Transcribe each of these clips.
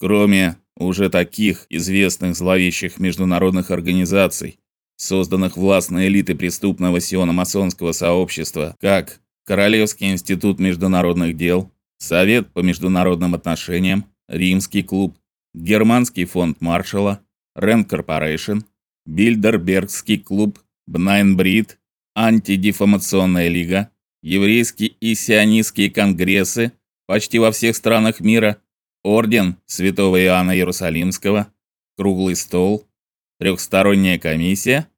Кроме уже таких известных зловещих международных организаций, созданных властной элитой преступного сиономасонского сообщества, как Королевский институт международных дел, Совет по международным отношениям, Римский клуб, Германский фонд Маршалла, Рен Корпорейшн, Бильдербергский клуб, Бнайнбрид, Антидефамационная лига, еврейские и сионистские конгрессы почти во всех странах мира, орден Святого Иоанна Иерусалимского, круглый стол, трехсторонняя комиссия.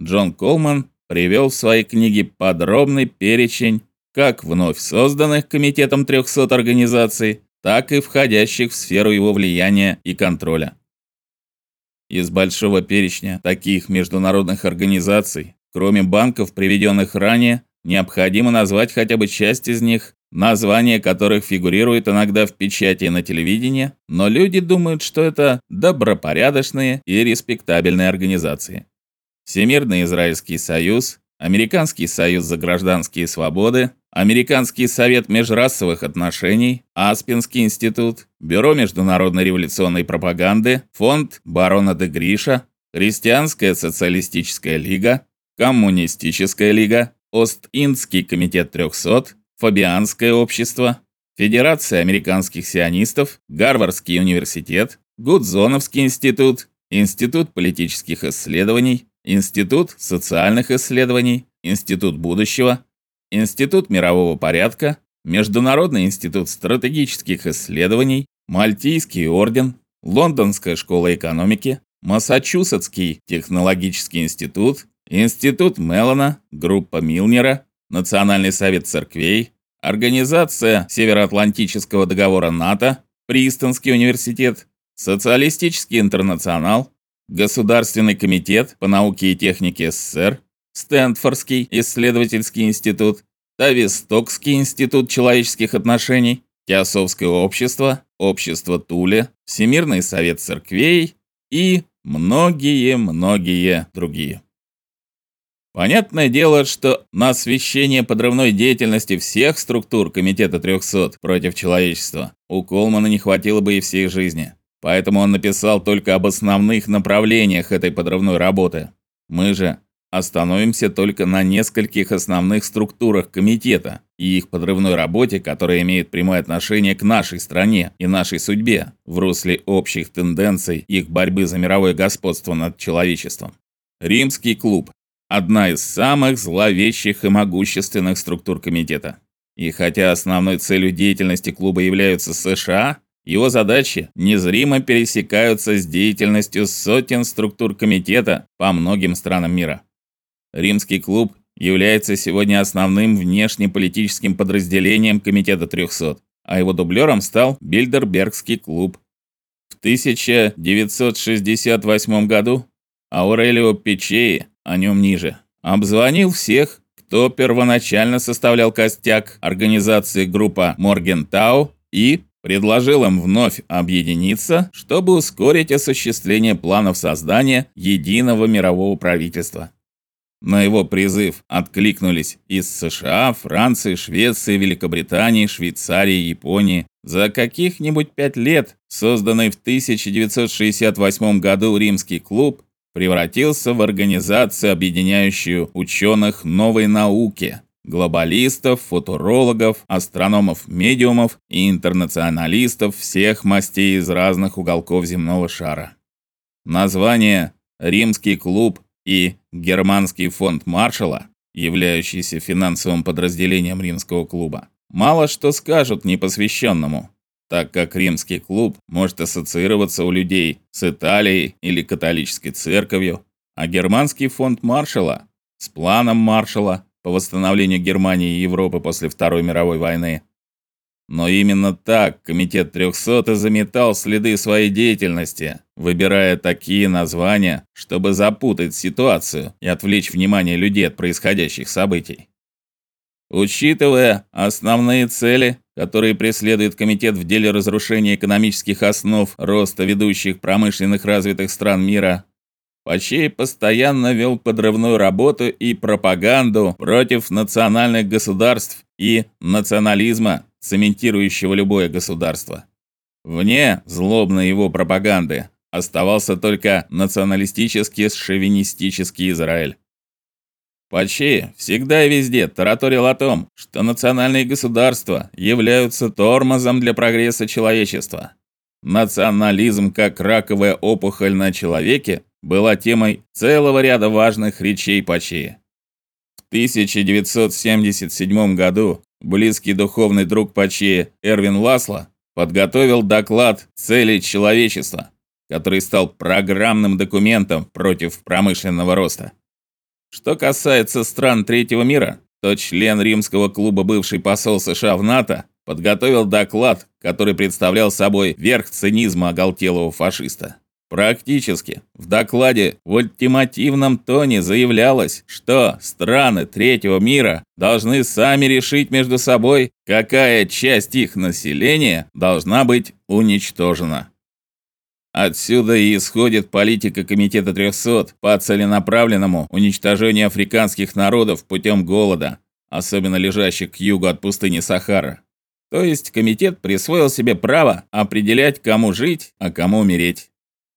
Джон Колман привел в своей книге подробный перечень как вновь созданных комитетом 300 организаций, так и входящих в сферу его влияния и контроля. Из большого перечня таких международных организаций, кроме банков, приведенных ранее, необходимо назвать хотя бы часть из них, названия которых фигурируют иногда в печати и на телевидении, но люди думают, что это добропорядочные и респектабельные организации. Всемирный Израильский союз, Американский союз за гражданские свободы, Американский совет межрасовых отношений, Аспинский институт, Бюро международной революционной пропаганды, фонд барона де Гриша, Христианская социалистическая лига, Коммунистическая лига, Ост-Индский комитет 300, Фабианское общество, Федерация американских сионистов, Гарвардский университет, Гудзоновский институт, Институт политических исследований, Институт социальных исследований, Институт будущего, Институт мирового порядка, Международный институт стратегических исследований, Мальтийский орден, Лондонская школа экономики, Массачусетский технологический институт, Институт Меллона, группа Милнера, Национальный совет церквей, Организация Североатлантического договора НАТО, Пристонский университет, Социалистический интернационал, Государственный комитет по науке и технике СССР, Стэнфордский исследовательский институт, Тавистокский институт человеческих отношений, Теософское общество, Общество Туле, Всемирный совет церквей и многие-многие другие. Понятное дело, что на освещение подрывной деятельности всех структур комитета 300 против человечества у Колмана не хватило бы и всей жизни. Поэтому он написал только об основных направлениях этой подрывной работы. Мы же остановимся только на нескольких основных структурах комитета и их подрывной работе, которая имеет прямое отношение к нашей стране и нашей судьбе в русле общих тенденций их борьбы за мировое господство над человечеством. Римский клуб одна из самых зловещих и могущественных структур комитета. И хотя основной целью деятельности клуба являются США, его задачи незримо пересекаются с деятельностью сотен структур комитета по многим странам мира. Римский клуб является сегодня основным внешнеполитическим подразделением комитета 300, а его дублером стал Бильдербергский клуб. В 1968 году Аурелио Пичеи, о нем ниже, обзвонил всех, кто первоначально составлял костяк организации группа Моргентау и предложил им вновь объединиться, чтобы ускорить осуществление планов создания единого мирового правительства. На его призыв откликнулись из США, Франции, Швеции, Великобритании, Швейцарии, Японии. За каких-нибудь пять лет созданный в 1968 году Римский клуб превратился в организацию, объединяющую ученых новой науки, глобалистов, футурологов, астрономов-медиумов и интернационалистов всех мастей из разных уголков земного шара. Название Римский клуб и Германский фонд Маршалла, являющийся финансовым подразделением Римского клуба, мало что скажут непосвященному, так как Римский клуб может ассоциироваться у людей с Италией или католической церковью, а Германский фонд Маршалла с планом Маршалла по восстановлению Германии и Европы после Второй мировой войны но именно так комитет 300 заметал следы своей деятельности, выбирая такие названия, чтобы запутать ситуацию и отвлечь внимание людей от происходящих событий. Учитывая основные цели, которые преследует комитет в деле разрушения экономических основ роста ведущих промышленных развитых стран мира, Пачей постоянно вел подрывную работу и пропаганду против национальных государств и национализма, цементирующего любое государство. Вне злобной его пропаганды оставался только националистический шовинистический Израиль. Пачи всегда и везде тараторил о том, что национальные государства являются тормозом для прогресса человечества. Национализм как раковая опухоль на человеке была темой целого ряда важных речей Пачи. В 1977 году близкий духовный друг Пачи Эрвин Ласло подготовил доклад «Цели человечества», который стал программным документом против промышленного роста. Что касается стран третьего мира, то член римского клуба бывший посол США в НАТО подготовил доклад, который представлял собой верх цинизма оголтелого фашиста. Практически в докладе в ультимативном тоне заявлялось, что страны третьего мира должны сами решить между собой, какая часть их населения должна быть уничтожена. Отсюда и исходит политика Комитета 300 по целенаправленному уничтожению африканских народов путем голода, особенно лежащих к югу от пустыни Сахара. То есть комитет присвоил себе право определять, кому жить, а кому умереть.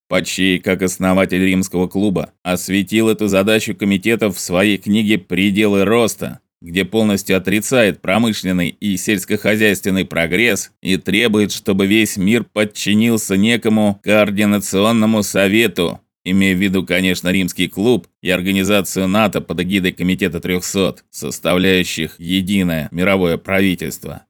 Пачей, как основатель римского клуба, осветил эту задачу комитета в своей книге «Пределы роста», где полностью отрицает промышленный и сельскохозяйственный прогресс и требует, чтобы весь мир подчинился некому координационному совету, имея в виду, конечно, римский клуб и организацию НАТО под эгидой Комитета 300, составляющих единое мировое правительство.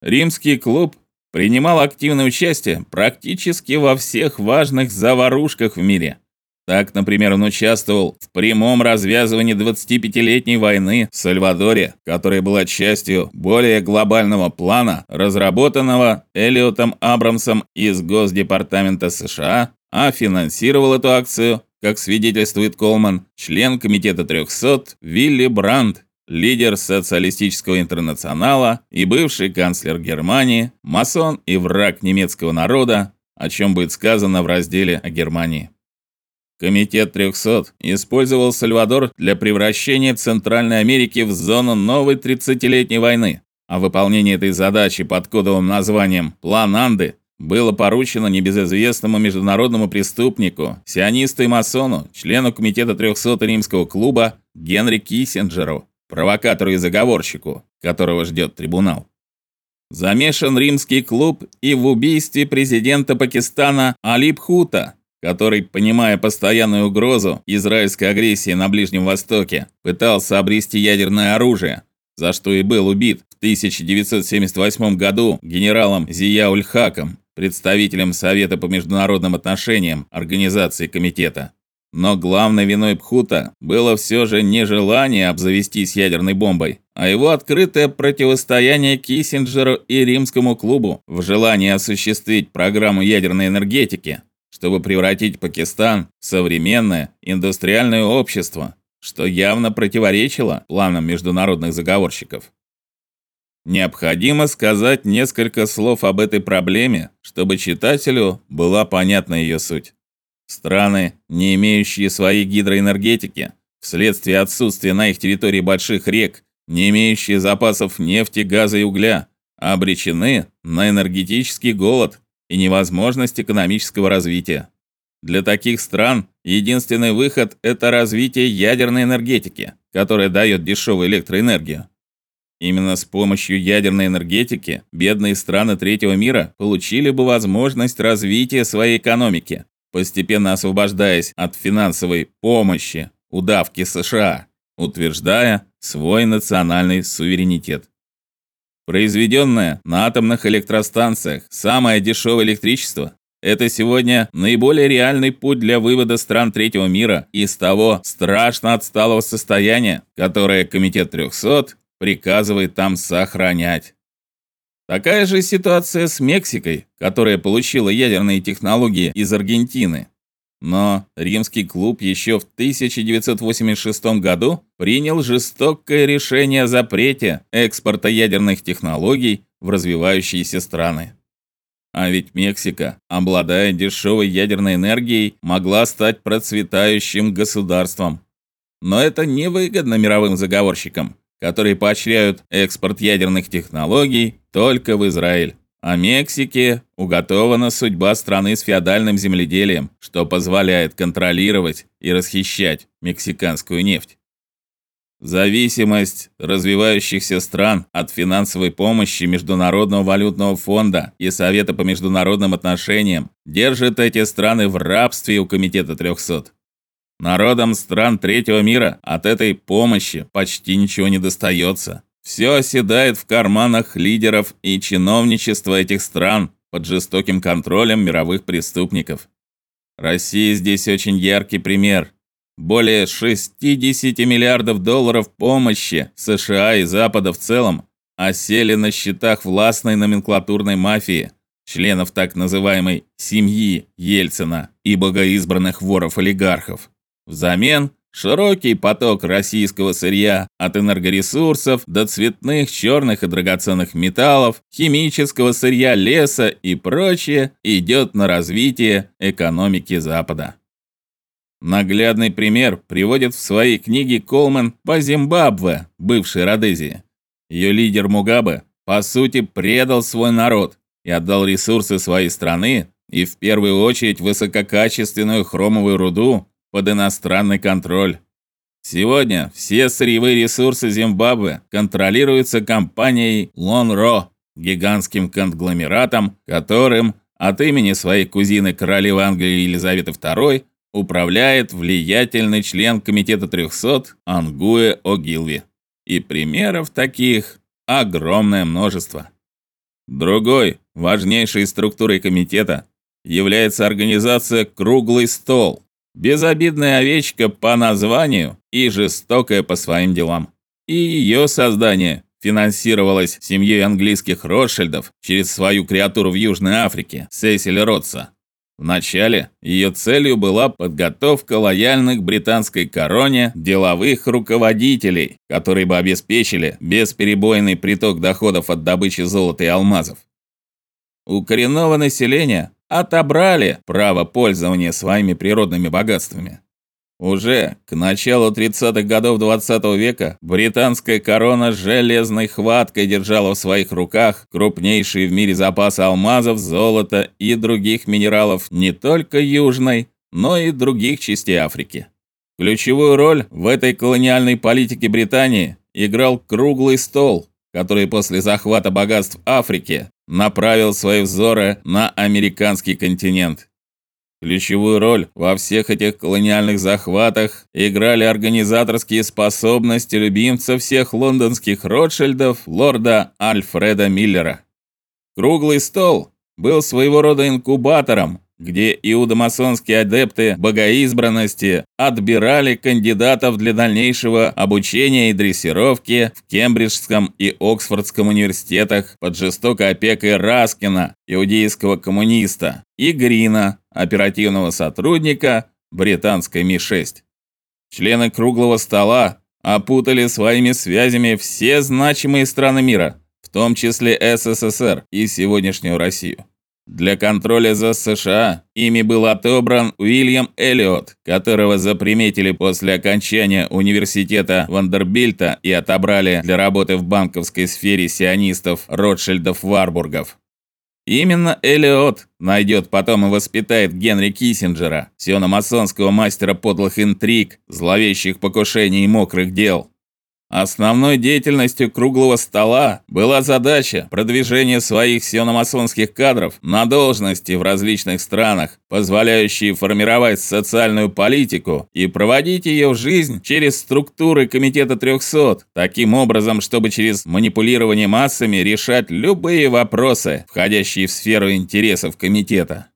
Римский клуб принимал активное участие практически во всех важных заварушках в мире – так, например, он участвовал в прямом развязывании 25-летней войны в Сальвадоре, которая была частью более глобального плана, разработанного Элиотом Абрамсом из Госдепартамента США, а финансировал эту акцию, как свидетельствует Колман, член комитета 300 Вилли Брандт, лидер социалистического интернационала и бывший канцлер Германии, масон и враг немецкого народа, о чем будет сказано в разделе о Германии. Комитет 300 использовал Сальвадор для превращения Центральной Америки в зону новой 30-летней войны. А выполнение этой задачи под кодовым названием «План Анды» было поручено небезызвестному международному преступнику, сионисту и масону, члену комитета 300 Римского клуба Генри Киссинджеру, провокатору и заговорщику, которого ждет трибунал. Замешан Римский клуб и в убийстве президента Пакистана Алип Хута, который, понимая постоянную угрозу израильской агрессии на Ближнем Востоке, пытался обрести ядерное оружие, за что и был убит в 1978 году генералом Зияуль-Хаком, представителем Совета по международным отношениям организации комитета. Но главной виной Пхута было все же не желание обзавестись ядерной бомбой, а его открытое противостояние Киссинджеру и Римскому клубу в желании осуществить программу ядерной энергетики, чтобы превратить Пакистан в современное индустриальное общество, что явно противоречило планам международных заговорщиков. Необходимо сказать несколько слов об этой проблеме, чтобы читателю была понятна ее суть. Страны, не имеющие своей гидроэнергетики, вследствие отсутствия на их территории больших рек, не имеющие запасов нефти, газа и угля, обречены на энергетический голод и невозможность экономического развития. Для таких стран единственный выход это развитие ядерной энергетики, которая дает дешевую электроэнергию. Именно с помощью ядерной энергетики бедные страны третьего мира получили бы возможность развития своей экономики, постепенно освобождаясь от финансовой помощи удавки США, утверждая свой национальный суверенитет. Произведенное на атомных электростанциях самое дешевое электричество это сегодня наиболее реальный путь для вывода стран третьего мира из того страшно отсталого состояния, которое комитет 300 приказывает там сохранять. Такая же ситуация с Мексикой, которая получила ядерные технологии из Аргентины. Но римский клуб еще в 1986 году принял жестокое решение о запрете экспорта ядерных технологий в развивающиеся страны. А ведь Мексика, обладая дешевой ядерной энергией, могла стать процветающим государством. Но это невыгодно мировым заговорщикам, которые поощряют экспорт ядерных технологий только в Израиль, А Мексике уготована судьба страны с феодальным земледелием, что позволяет контролировать и расхищать мексиканскую нефть. Зависимость развивающихся стран от финансовой помощи Международного валютного фонда и Совета по международным отношениям держит эти страны в рабстве у комитета 300. Народам стран третьего мира от этой помощи почти ничего не достается. Все оседает в карманах лидеров и чиновничества этих стран под жестоким контролем мировых преступников. Россия здесь очень яркий пример. Более 60 миллиардов долларов помощи США и Запада в целом осели на счетах властной номенклатурной мафии, членов так называемой семьи Ельцина и богоизбранных воров-олигархов. Взамен Широкий поток российского сырья от энергоресурсов до цветных, черных и драгоценных металлов, химического сырья, леса и прочее идет на развитие экономики Запада. Наглядный пример приводит в своей книге Колман по Зимбабве, бывшей Родезии. Ее лидер Мугабе по сути предал свой народ и отдал ресурсы своей страны и в первую очередь высококачественную хромовую руду под иностранный контроль. Сегодня все сырьевые ресурсы Зимбабве контролируются компанией Lonro, гигантским конгломератом, которым от имени своей кузины королевы Англии Елизаветы II управляет влиятельный член комитета 300 Ангуэ Огилви. И примеров таких огромное множество. Другой важнейшей структурой комитета является организация Круглый стол, Безобидная овечка по названию и жестокая по своим делам. И ее создание финансировалось семьей английских Ротшильдов через свою креатуру в Южной Африке, Сесиль Ротса. Вначале ее целью была подготовка лояльных британской короне деловых руководителей, которые бы обеспечили бесперебойный приток доходов от добычи золота и алмазов. У коренного населения отобрали право пользования своими природными богатствами. Уже к началу 30-х годов 20 -го века британская корона железной хваткой держала в своих руках крупнейшие в мире запасы алмазов, золота и других минералов не только южной, но и других частей Африки. Ключевую роль в этой колониальной политике Британии играл круглый стол, который после захвата богатств Африки направил свои взоры на американский континент. Ключевую роль во всех этих колониальных захватах играли организаторские способности любимца всех лондонских Ротшильдов, лорда Альфреда Миллера. Круглый стол был своего рода инкубатором, где иудомасонские адепты богоизбранности отбирали кандидатов для дальнейшего обучения и дрессировки в Кембриджском и Оксфордском университетах под жестокой опекой Раскина, иудейского коммуниста, и Грина, оперативного сотрудника британской Ми-6. Члены круглого стола опутали своими связями все значимые страны мира, в том числе СССР и сегодняшнюю Россию. Для контроля за США ими был отобран Уильям Эллиот, которого заприметили после окончания университета Вандербильта и отобрали для работы в банковской сфере сионистов Ротшильдов-Варбургов. Именно Эллиот найдет потом и воспитает Генри Киссинджера, сиономасонского мастера подлых интриг, зловещих покушений и мокрых дел. Основной деятельностью круглого стола была задача продвижения своих сиономасонских кадров на должности в различных странах, позволяющие формировать социальную политику и проводить ее в жизнь через структуры комитета 300, таким образом, чтобы через манипулирование массами решать любые вопросы, входящие в сферу интересов комитета.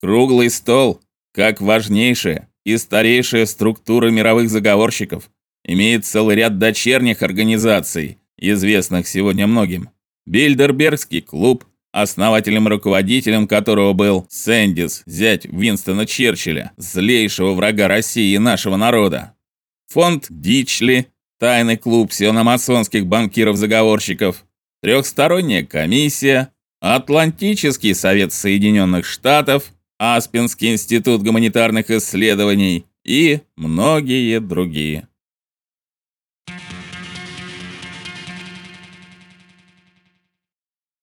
Круглый стол, как важнейшая и старейшая структура мировых заговорщиков, имеет целый ряд дочерних организаций, известных сегодня многим. Бильдербергский клуб, основателем и руководителем которого был Сэндис, зять Винстона Черчилля, злейшего врага России и нашего народа. Фонд Дичли, тайный клуб сиономасонских банкиров-заговорщиков, трехсторонняя комиссия, Атлантический совет Соединенных Штатов, Аспенский институт гуманитарных исследований и многие другие.